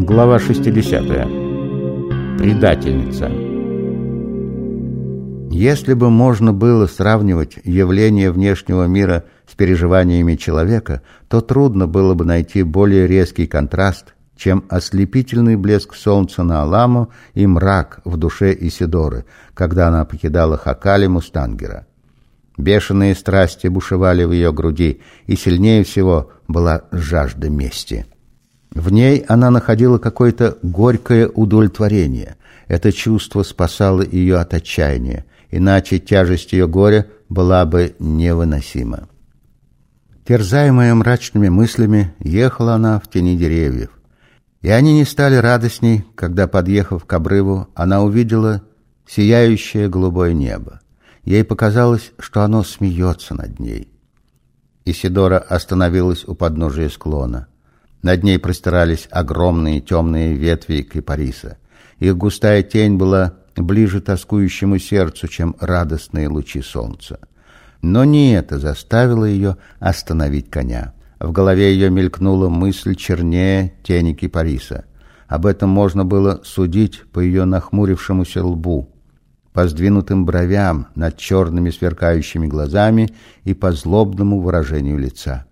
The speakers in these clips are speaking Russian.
Глава 60. Предательница. Если бы можно было сравнивать явление внешнего мира с переживаниями человека, то трудно было бы найти более резкий контраст, чем ослепительный блеск солнца на Аламу и мрак в душе Исидоры, когда она покидала Хакали Мустангера. Бешеные страсти бушевали в ее груди, и сильнее всего была жажда мести. В ней она находила какое-то горькое удовлетворение. Это чувство спасало ее от отчаяния, иначе тяжесть ее горя была бы невыносима. Терзаемая мрачными мыслями, ехала она в тени деревьев. И они не стали радостней, когда, подъехав к обрыву, она увидела сияющее голубое небо. Ей показалось, что оно смеется над ней. Исидора остановилась у подножия склона. Над ней простирались огромные темные ветви кипариса. Их густая тень была ближе тоскующему сердцу, чем радостные лучи солнца. Но не это заставило ее остановить коня. В голове ее мелькнула мысль чернее тени кипариса. Об этом можно было судить по ее нахмурившемуся лбу, по сдвинутым бровям над черными сверкающими глазами и по злобному выражению лица.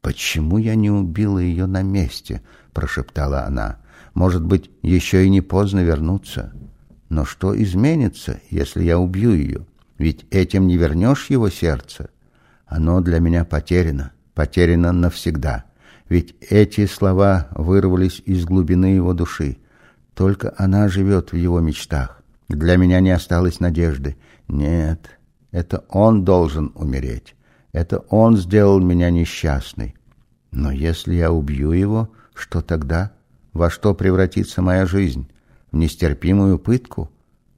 «Почему я не убила ее на месте?» — прошептала она. «Может быть, еще и не поздно вернуться. Но что изменится, если я убью ее? Ведь этим не вернешь его сердце. Оно для меня потеряно, потеряно навсегда. Ведь эти слова вырвались из глубины его души. Только она живет в его мечтах. Для меня не осталось надежды. Нет, это он должен умереть. Это он сделал меня несчастной. Но если я убью его, что тогда? Во что превратится моя жизнь? В нестерпимую пытку?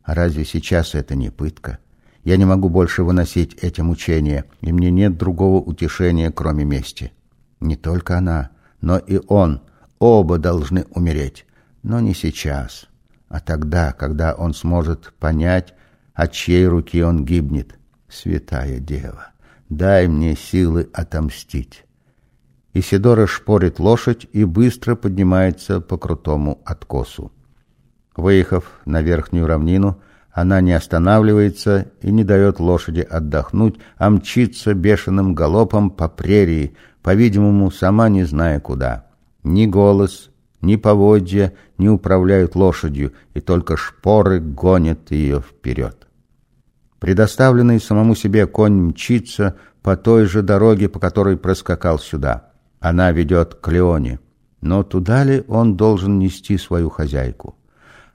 А разве сейчас это не пытка? Я не могу больше выносить эти мучения, и мне нет другого утешения, кроме мести. Не только она, но и он. Оба должны умереть. Но не сейчас, а тогда, когда он сможет понять, от чьей руки он гибнет. Святая Дева, дай мне силы отомстить. Исидора шпорит лошадь и быстро поднимается по крутому откосу. Выехав на верхнюю равнину, она не останавливается и не дает лошади отдохнуть, а мчится бешеным галопом по прерии, по-видимому, сама не зная куда. Ни голос, ни поводья не управляют лошадью, и только шпоры гонят ее вперед. Предоставленный самому себе конь мчится по той же дороге, по которой проскакал сюда. Она ведет к Леоне, но туда ли он должен нести свою хозяйку?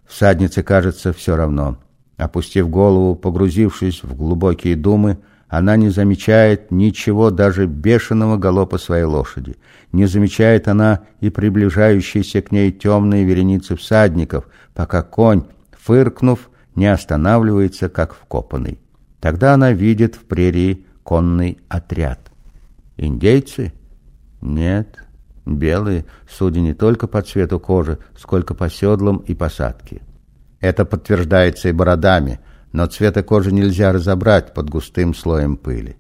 Всаднице кажется все равно. Опустив голову, погрузившись в глубокие думы, она не замечает ничего, даже бешеного галопа своей лошади. Не замечает она и приближающиеся к ней темные вереницы всадников, пока конь, фыркнув, не останавливается, как вкопанный. Тогда она видит в прерии конный отряд. Индейцы? Нет, белые, судя не только по цвету кожи, сколько по седлам и посадке. Это подтверждается и бородами, но цвета кожи нельзя разобрать под густым слоем пыли.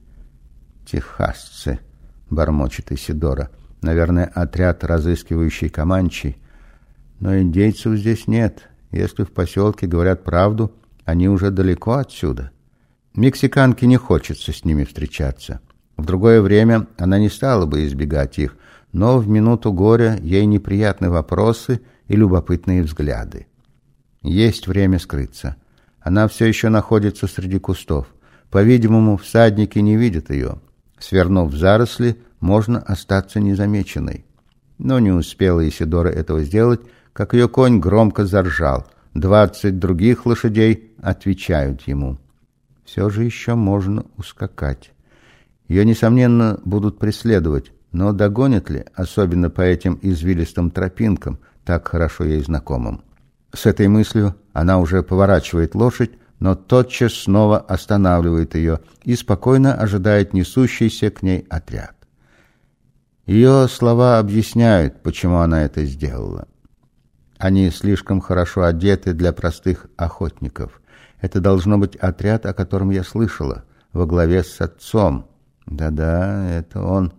«Техасцы», — бормочет Исидора, — «наверное, отряд, разыскивающий Каманчи. Но индейцев здесь нет. Если в поселке говорят правду, они уже далеко отсюда. Мексиканке не хочется с ними встречаться. В другое время она не стала бы избегать их, но в минуту горя ей неприятны вопросы и любопытные взгляды. Есть время скрыться. Она все еще находится среди кустов. По-видимому, всадники не видят ее. Свернув в заросли, можно остаться незамеченной. Но не успела Исидора этого сделать, как ее конь громко заржал. Двадцать других лошадей отвечают ему. Все же еще можно ускакать. Ее, несомненно, будут преследовать, но догонят ли, особенно по этим извилистым тропинкам, так хорошо ей знакомым? С этой мыслью она уже поворачивает лошадь, но тотчас снова останавливает ее и спокойно ожидает несущийся к ней отряд. Ее слова объясняют, почему она это сделала. Они слишком хорошо одеты для простых охотников. Это должно быть отряд, о котором я слышала, во главе с отцом, да-да, это он.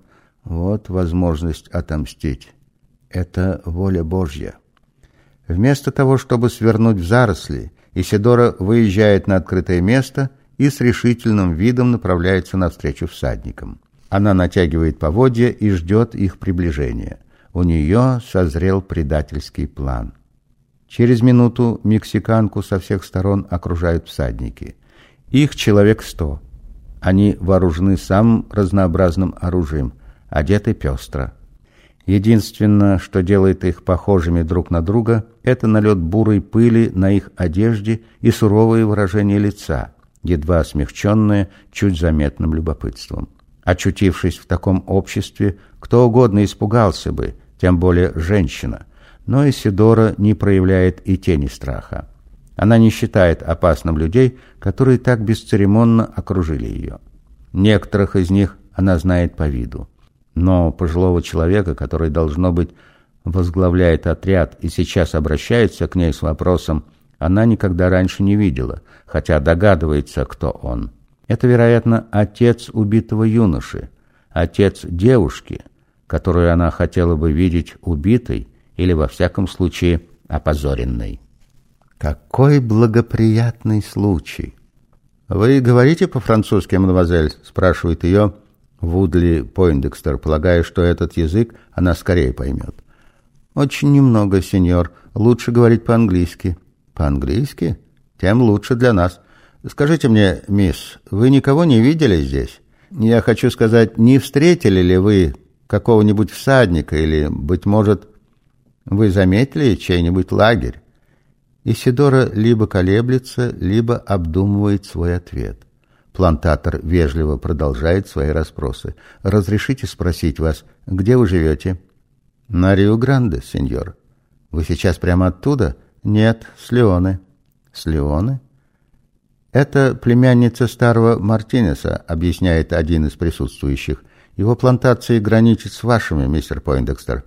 Вот возможность отомстить. Это воля Божья. Вместо того, чтобы свернуть в заросли, Исидора выезжает на открытое место и с решительным видом направляется навстречу всадникам. Она натягивает поводья и ждет их приближения. У нее созрел предательский план. Через минуту мексиканку со всех сторон окружают всадники. Их человек сто. Они вооружены самым разнообразным оружием, одеты пестро. Единственное, что делает их похожими друг на друга, это налет бурой пыли на их одежде и суровые выражения лица, едва смягченное чуть заметным любопытством. Очутившись в таком обществе, кто угодно испугался бы, тем более женщина. Но Исидора не проявляет и тени страха. Она не считает опасным людей, которые так бесцеремонно окружили ее. Некоторых из них она знает по виду. Но пожилого человека, который, должно быть, возглавляет отряд и сейчас обращается к ней с вопросом, она никогда раньше не видела, хотя догадывается, кто он. Это, вероятно, отец убитого юноши, отец девушки, которую она хотела бы видеть убитой или, во всяком случае, опозоренной. Какой благоприятный случай! «Вы говорите по-французски, мадемуазель?» – спрашивает ее Вудли Пойндекстер, полагая, что этот язык она скорее поймет. «Очень немного, сеньор. Лучше говорить по-английски». «По-английски? Тем лучше для нас. Скажите мне, мисс, вы никого не видели здесь? Я хочу сказать, не встретили ли вы какого-нибудь всадника или, быть может, вы заметили чей-нибудь лагерь? Исидора либо колеблется, либо обдумывает свой ответ. Плантатор вежливо продолжает свои расспросы. «Разрешите спросить вас, где вы живете?» «На Рио-Гранде, сеньор». «Вы сейчас прямо оттуда?» «Нет, с Леоны». «С Леоны?» «Это племянница старого Мартинеса», — объясняет один из присутствующих. «Его плантации граничат с вашими, мистер Пойндекстер».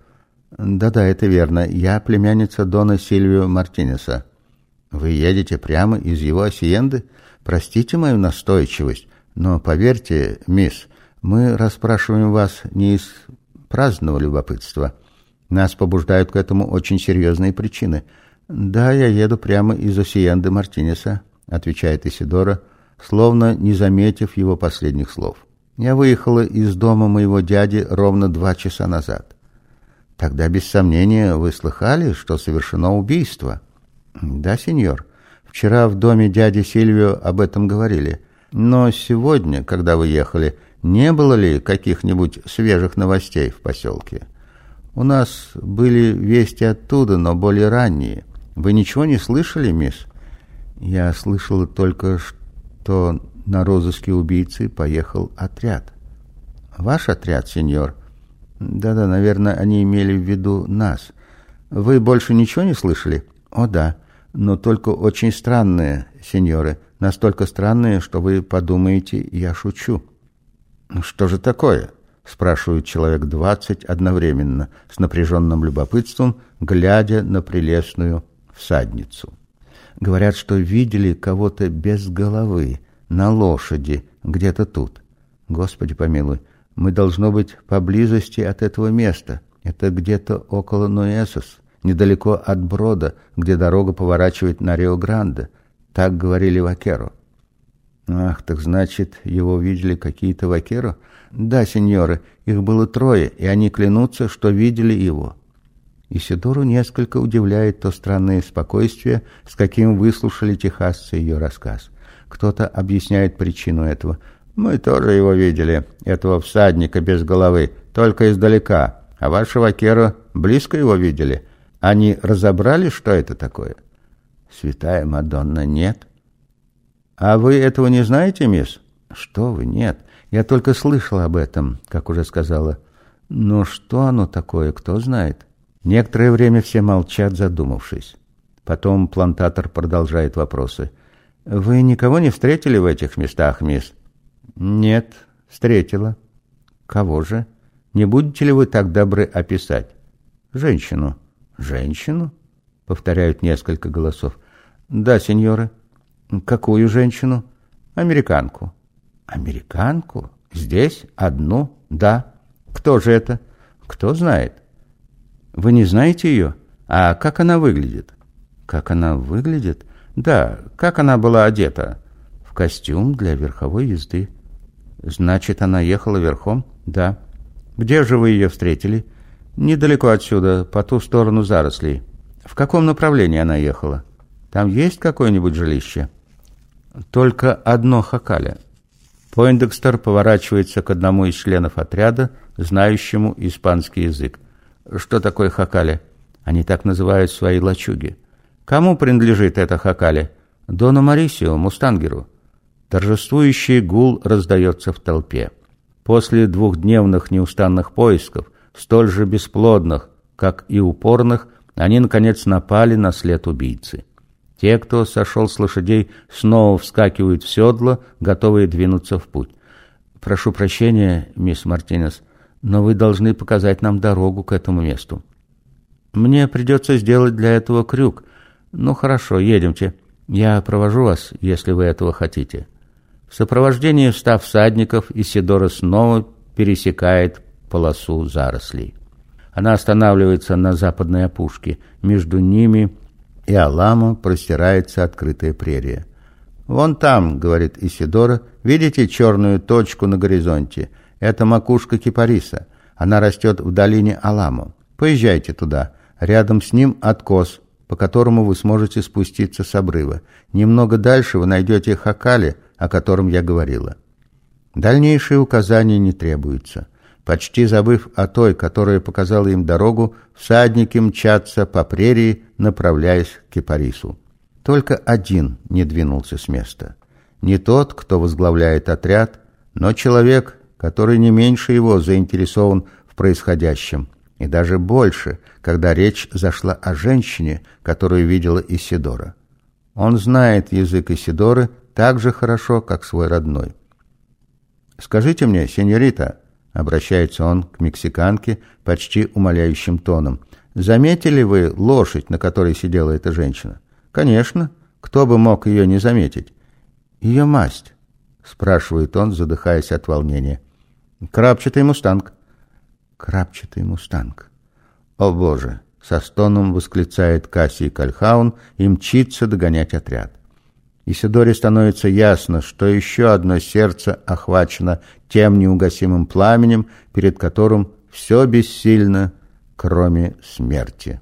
«Да-да, это верно. Я племянница Дона Сильвио Мартинеса». «Вы едете прямо из его осиенды? Простите мою настойчивость, но поверьте, мисс, мы расспрашиваем вас не из праздного любопытства. Нас побуждают к этому очень серьезные причины. Да, я еду прямо из осиенды Мартинеса» отвечает Исидора, словно не заметив его последних слов. Я выехала из дома моего дяди ровно два часа назад. Тогда, без сомнения, вы слыхали, что совершено убийство? Да, сеньор. Вчера в доме дяди Сильвио об этом говорили. Но сегодня, когда вы ехали, не было ли каких-нибудь свежих новостей в поселке? У нас были вести оттуда, но более ранние. Вы ничего не слышали, мисс? Я слышала только, что на розыске убийцы поехал отряд. Ваш отряд, сеньор? Да-да, наверное, они имели в виду нас. Вы больше ничего не слышали? О, да, но только очень странные, сеньоры. Настолько странные, что вы подумаете, я шучу. Что же такое? спрашивает человек двадцать одновременно, с напряженным любопытством, глядя на прелестную всадницу. Говорят, что видели кого-то без головы, на лошади, где-то тут. Господи помилуй, мы должно быть поблизости от этого места. Это где-то около Нуэсос, недалеко от Брода, где дорога поворачивает на Рио-Гранде. Так говорили Вакеро. Ах, так значит, его видели какие-то Вакеро? Да, сеньоры, их было трое, и они клянутся, что видели его. Исидору несколько удивляет то странное спокойствие, с каким выслушали техасцы ее рассказ. Кто-то объясняет причину этого. «Мы тоже его видели, этого всадника без головы, только издалека. А вашего вакера близко его видели? Они разобрали, что это такое?» «Святая Мадонна, нет». «А вы этого не знаете, мисс?» «Что вы, нет. Я только слышал об этом, как уже сказала. Но что оно такое, кто знает?» Некоторое время все молчат, задумавшись. Потом плантатор продолжает вопросы. «Вы никого не встретили в этих местах, мисс?» «Нет, встретила». «Кого же? Не будете ли вы так добры описать?» «Женщину». «Женщину?» — повторяют несколько голосов. «Да, сеньоры». «Какую женщину?» «Американку». «Американку? Здесь? Одну?» «Да». «Кто же это?» «Кто знает?» Вы не знаете ее? А как она выглядит? Как она выглядит? Да, как она была одета? В костюм для верховой езды. Значит, она ехала верхом? Да. Где же вы ее встретили? Недалеко отсюда, по ту сторону зарослей. В каком направлении она ехала? Там есть какое-нибудь жилище? Только одно хакаля. Пойндекстер поворачивается к одному из членов отряда, знающему испанский язык. Что такое хакали? Они так называют свои лачуги. Кому принадлежит это хакали? Дону Марисио, Мустангеру. Торжествующий гул раздается в толпе. После двухдневных неустанных поисков, столь же бесплодных, как и упорных, они, наконец, напали на след убийцы. Те, кто сошел с лошадей, снова вскакивают в седло, готовые двинуться в путь. «Прошу прощения, мисс Мартинес, но вы должны показать нам дорогу к этому месту». «Мне придется сделать для этого крюк. Ну хорошо, едемте. Я провожу вас, если вы этого хотите». В сопровождении встав всадников, Исидора снова пересекает полосу зарослей. Она останавливается на западной опушке. Между ними и Аламо простирается открытая прерия. «Вон там», — говорит Исидора, — «видите черную точку на горизонте? Это макушка кипариса. Она растет в долине Аламо. Поезжайте туда. Рядом с ним откос, по которому вы сможете спуститься с обрыва. Немного дальше вы найдете Хакали, о котором я говорила. Дальнейшие указания не требуются. Почти забыв о той, которая показала им дорогу, всадники мчатся по прерии, направляясь к Кипарису. Только один не двинулся с места. Не тот, кто возглавляет отряд, но человек, который не меньше его заинтересован в происходящем, и даже больше, когда речь зашла о женщине, которую видела Исидора. Он знает язык Исидоры так же хорошо, как свой родной. «Скажите мне, сеньорита», — обращается он к мексиканке почти умоляющим тоном, «заметили вы лошадь, на которой сидела эта женщина?» «Конечно. Кто бы мог ее не заметить?» «Ее масть», — спрашивает он, задыхаясь от волнения. «Крапчатый мустанг». «Крапчатый мустанг». «О, Боже!» — со стоном восклицает Кассий Кальхаун и мчится догонять отряд. Исидоре становится ясно, что еще одно сердце охвачено тем неугасимым пламенем, перед которым все бессильно, кроме смерти.